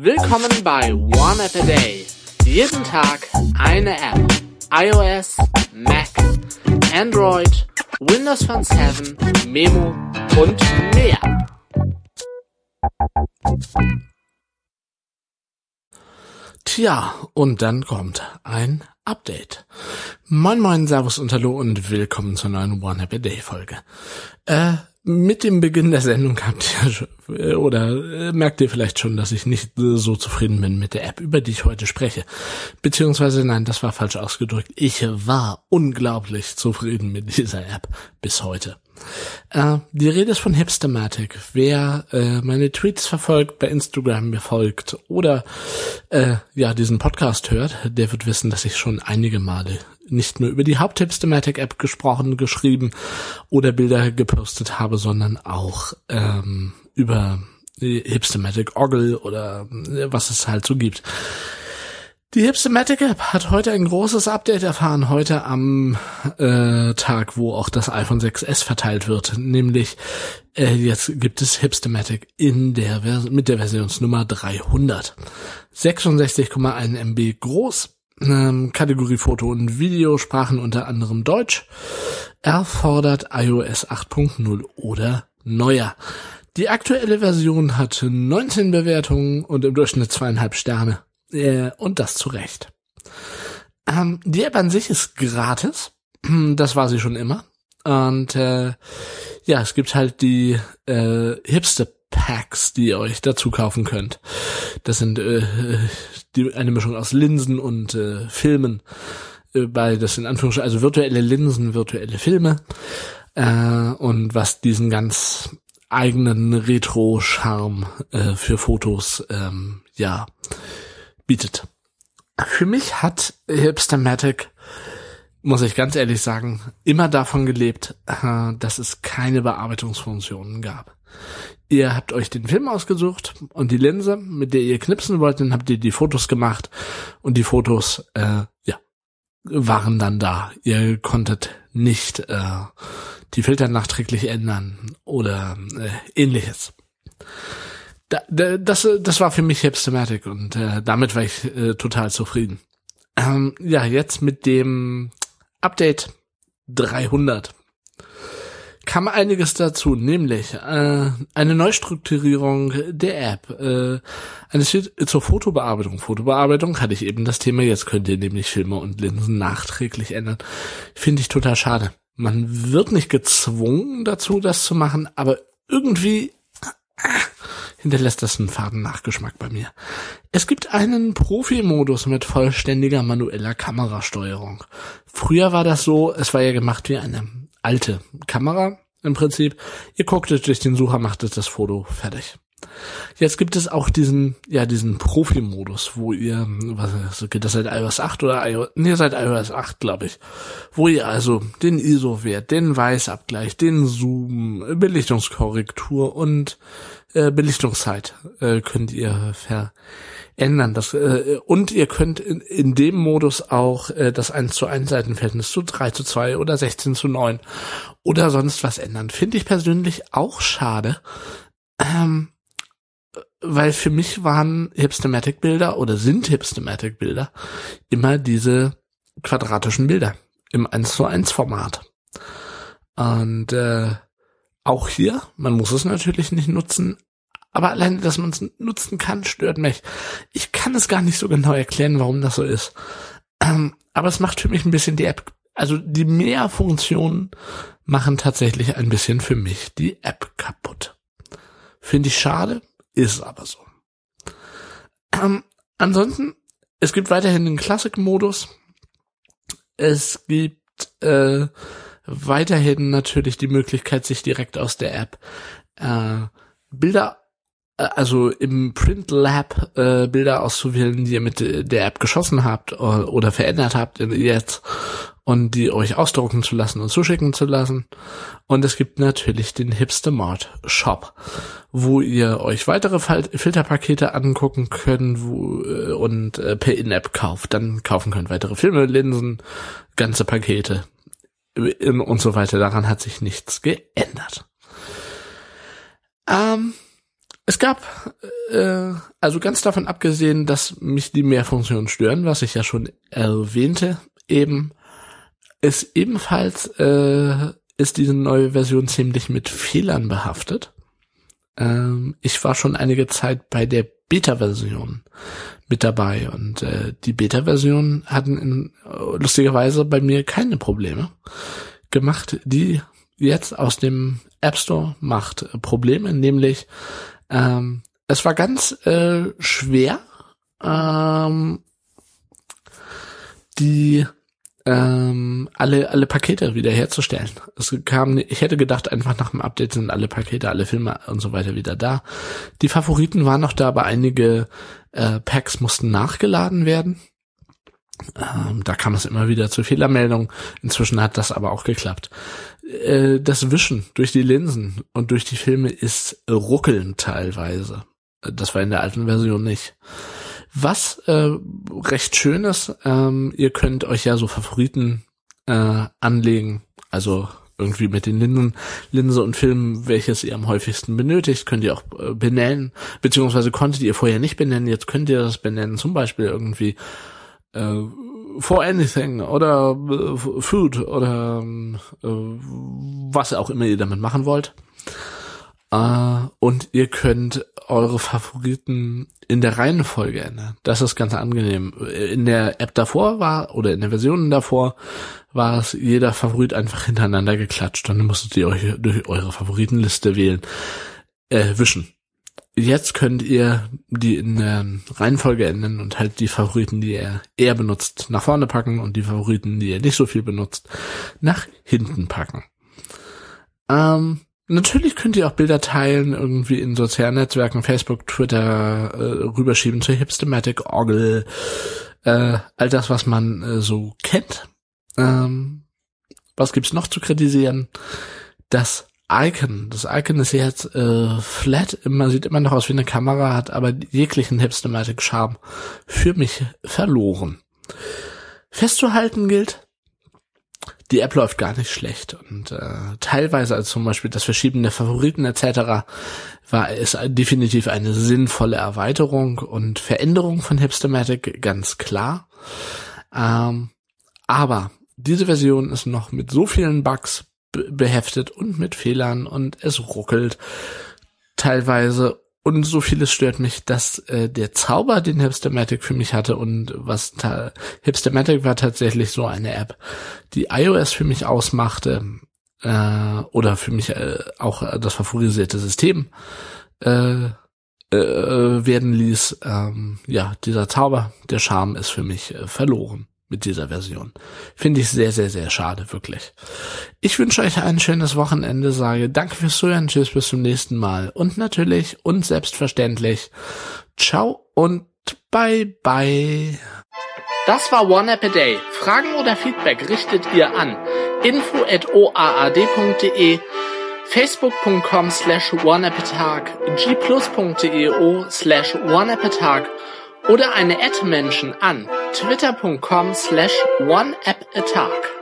Willkommen bei One App a Day. Jeden Tag eine App. iOS, Mac, Android, Windows Phone 7, Memo und mehr. Tja, und dann kommt ein Update. Moin moin, Servus und Hallo und willkommen zur neuen One App a Day Folge. Äh, mit dem Beginn der Sendung habt ihr äh, oder äh, merkt ihr vielleicht schon, dass ich nicht so zufrieden bin mit der App, über die ich heute spreche. Beziehungsweise nein, das war falsch ausgedrückt. Ich war unglaublich zufrieden mit dieser App bis heute. Äh, die Rede ist von Hipstamatic. Wer äh, meine Tweets verfolgt, bei Instagram mir folgt oder äh, ja diesen Podcast hört, der wird wissen, dass ich schon einige Male nicht nur über die Haupt-Hipstamatic-App gesprochen, geschrieben oder Bilder gepostet habe, sondern auch ähm, über Hipstamatic Oggle oder äh, was es halt so gibt. Die Hipstamatic App hat heute ein großes Update erfahren, heute am äh, Tag, wo auch das iPhone 6s verteilt wird. Nämlich äh, jetzt gibt es Hipstamatic in der mit der Versionsnummer 300. 66,1 MB groß, ähm, Kategorie Foto und Video, Sprachen unter anderem Deutsch, erfordert iOS 8.0 oder neuer. Die aktuelle Version hat 19 Bewertungen und im Durchschnitt zweieinhalb Sterne. Äh, und das zu Recht. Ähm, die App an sich ist gratis. Das war sie schon immer. Und äh, ja, es gibt halt die äh, Hipster Packs, die ihr euch dazu kaufen könnt. Das sind äh, die, eine Mischung aus Linsen und äh, Filmen. Äh, bei das sind Anführungsstrichen, also virtuelle Linsen, virtuelle Filme. Äh, und was diesen ganz eigenen Retro-Charme äh, für Fotos ähm, ja bietet. Für mich hat Hipstermatic, muss ich ganz ehrlich sagen, immer davon gelebt, äh, dass es keine Bearbeitungsfunktionen gab. Ihr habt euch den Film ausgesucht und die Linse, mit der ihr knipsen wollt, dann habt ihr die Fotos gemacht und die Fotos, äh, ja, waren dann da. Ihr konntet nicht äh, die Filter nachträglich ändern oder äh, ähnliches da, da, das, das war für mich Hipstematic und äh, damit war ich äh, total zufrieden. Ähm, ja, jetzt mit dem Update 300 kam einiges dazu, nämlich äh, eine Neustrukturierung der App, äh, eine zur Fotobearbeitung. Fotobearbeitung hatte ich eben das Thema, jetzt könnt ihr nämlich Filme und Linsen nachträglich ändern. Finde ich total schade. Man wird nicht gezwungen dazu, das zu machen, aber irgendwie äh, hinterlässt das einen faden Nachgeschmack bei mir. Es gibt einen Profi-Modus mit vollständiger manueller Kamerasteuerung. Früher war das so, es war ja gemacht wie eine alte Kamera im Prinzip. Ihr gucktet durch den Sucher, machtet das Foto fertig. Jetzt gibt es auch diesen, ja, diesen Profi-Modus, wo ihr, was geht das seit iOS 8 oder iOS, nee, seit iOS 8, glaube ich, wo ihr also den ISO-Wert, den Weißabgleich, den Zoom, Belichtungskorrektur und äh, Belichtungszeit äh, könnt ihr verändern. Das, äh, und ihr könnt in, in dem Modus auch äh, das 1 zu 1 Seitenverhältnis zu 3 zu 2 oder 16 zu 9 oder sonst was ändern. Finde ich persönlich auch schade. Ähm, weil für mich waren Hipstematic-Bilder oder sind Hipstematic-Bilder immer diese quadratischen Bilder im 1 zu 1 Format. Und äh, auch hier, man muss es natürlich nicht nutzen, aber allein, dass man es nutzen kann, stört mich. Ich kann es gar nicht so genau erklären, warum das so ist. Ähm, aber es macht für mich ein bisschen die App, also die mehr Funktionen machen tatsächlich ein bisschen für mich die App kaputt. Finde ich schade, ist aber so. Ähm, ansonsten, es gibt weiterhin den Classic-Modus. Es gibt äh, weiterhin natürlich die Möglichkeit, sich direkt aus der App äh, Bilder, äh, also im Print Lab äh, Bilder auszuwählen, die ihr mit der App geschossen habt oder, verändert habt jetzt und die euch ausdrucken zu lassen und zuschicken zu lassen. Und es gibt natürlich den Hipster Mod Shop, wo ihr euch weitere Filterpakete angucken könnt wo, äh, und äh, per In-App kauft. Dann kaufen könnt weitere Filme, Linsen, ganze Pakete und so weiter. Daran hat sich nichts geändert. Ähm, Es gab, äh, also ganz davon abgesehen, dass mich die Mehrfunktionen stören, was ich ja schon erwähnte, eben ist ebenfalls äh, ist diese neue Version ziemlich mit Fehlern behaftet. Ähm, ich war schon einige Zeit bei der Beta-Version mit dabei und äh, die Beta-Version hatten in, lustigerweise bei mir keine Probleme gemacht, die jetzt aus dem App Store macht Probleme, nämlich ähm, es war ganz äh, schwer, ähm, die ähm, alle alle Pakete wiederherzustellen. Es kam, ich hätte gedacht, einfach nach dem Update sind alle Pakete, alle Filme und so weiter wieder da. Die Favoriten waren noch da, aber einige äh, Packs mussten nachgeladen werden. Ähm, da kam es immer wieder zu Fehlermeldungen. Inzwischen hat das aber auch geklappt. Äh, das Wischen durch die Linsen und durch die Filme ist ruckeln teilweise. Das war in der alten Version nicht. Was äh, recht schön ist, ähm, ihr könnt euch ja so Favoriten äh, anlegen. Also irgendwie mit den Linsen, Linse und Filmen, welches ihr am häufigsten benötigt, könnt ihr auch äh, benennen, beziehungsweise konntet ihr vorher nicht benennen, jetzt könnt ihr das benennen, zum Beispiel irgendwie äh, for anything oder äh, food oder äh, was auch immer ihr damit machen wollt. Äh, und ihr könnt eure Favoriten in der Reihenfolge ändern. Das ist ganz angenehm. In der App davor war, oder in der Version davor, war es jeder Favorit einfach hintereinander geklatscht. Dann musstet ihr euch durch eure Favoritenliste wählen, äh, wischen. Jetzt könnt ihr die in der Reihenfolge ändern und halt die Favoriten, die ihr eher benutzt, nach vorne packen und die Favoriten, die ihr nicht so viel benutzt, nach hinten packen. Ähm, Natürlich könnt ihr auch Bilder teilen, irgendwie in sozialen Netzwerken, Facebook, Twitter, äh, rüberschieben zur Hipstematic, Orgel, äh, all das, was man äh, so kennt. Ähm, was gibt's noch zu kritisieren? Das Icon. Das Icon ist jetzt äh, flat, man sieht immer noch aus wie eine Kamera, hat aber jeglichen Hipstematic-Charme für mich verloren. Festzuhalten gilt, die App läuft gar nicht schlecht und äh, teilweise als zum Beispiel das Verschieben der Favoriten etc. war es definitiv eine sinnvolle Erweiterung und Veränderung von Hipstamatic, ganz klar. Ähm, aber diese Version ist noch mit so vielen Bugs beheftet und mit Fehlern und es ruckelt teilweise und so vieles stört mich, dass äh, der Zauber, den Hipstamatic für mich hatte und was Hipstamatic war tatsächlich so eine App, die iOS für mich ausmachte äh, oder für mich äh, auch das favorisierte System äh, äh, werden ließ. Ähm, ja, dieser Zauber, der Charme ist für mich äh, verloren mit dieser Version. Finde ich sehr, sehr, sehr schade, wirklich. Ich wünsche euch ein schönes Wochenende, sage danke fürs Zuhören, tschüss, bis zum nächsten Mal. Und natürlich und selbstverständlich, ciao und bye bye. Das war One App a Day. Fragen oder Feedback richtet ihr an info at oaad.de facebook.com slash oneappatag gplus.eo slash oneappatag oder eine Ad-Menschen an twitter.com slash oneappatag.